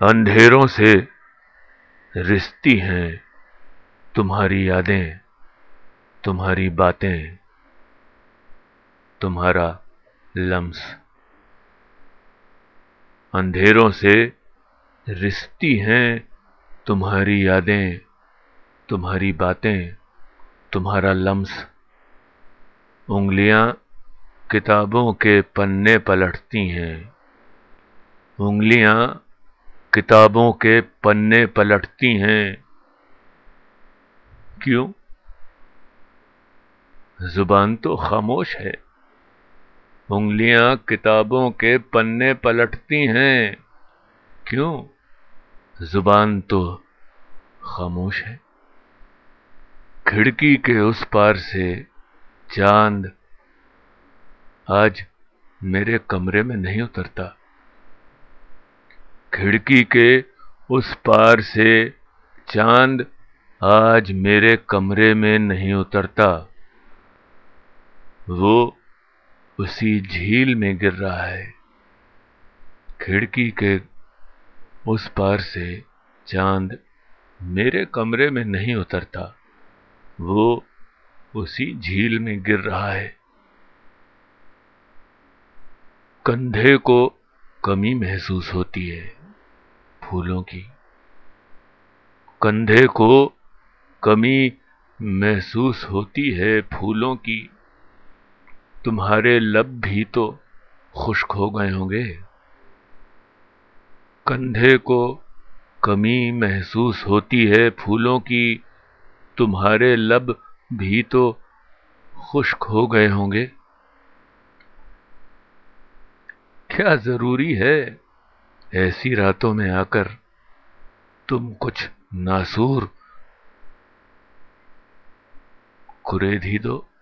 اندھیروں سے رستی ہیں تمہاری یادیں، تمہاری باتیں، تمہارا لمس۔ اندھیروں سے رستی ہیں تمہاری یادیں، تمہاری باتیں، تمہارا لمس۔ انگلیاں کتابوں کے پنے پلٹتی ہیں، انگلیاں کتابوں کے پنے پلٹتی ہیں۔ کیوں؟ زبان تو خاموش ہے۔ انگلیاں کتابوں کے پنے پلٹتی ہیں۔ کیوں؟ زبان تو خاموش ہے۔ کھڑکی کے اس پار سے چاند آج میرے کمرے میں نہیں اترتا۔ کھڑکی کے اس پار سے چاند آج میرے کمرے میں نہیں اترتا۔ وہ اسی جھیل میں گر رہا ہے۔ کھڑکی کے اس پار سے چاند میرے کمرے میں نہیں اترتا۔ وہ اسی جھیل میں گر رہا ہے۔ کندھے کو کمی محسوس ہوتی ہے۔ پھولوں کی۔ کندھے کو کمی محسوس ہوتی ہے پھولوں کی۔ تمہارے لب بھی تو خشک ہو گئے ہوں گے۔ کندھے کو کمی محسوس ہوتی ہے پھولوں کی۔ تمہارے لب بھی تو خشک ہو گئے ہوں گے۔ کیا ضروری ہے ایسی راتوں میں آ کر تم کچھ ناسور کرے دھی دو۔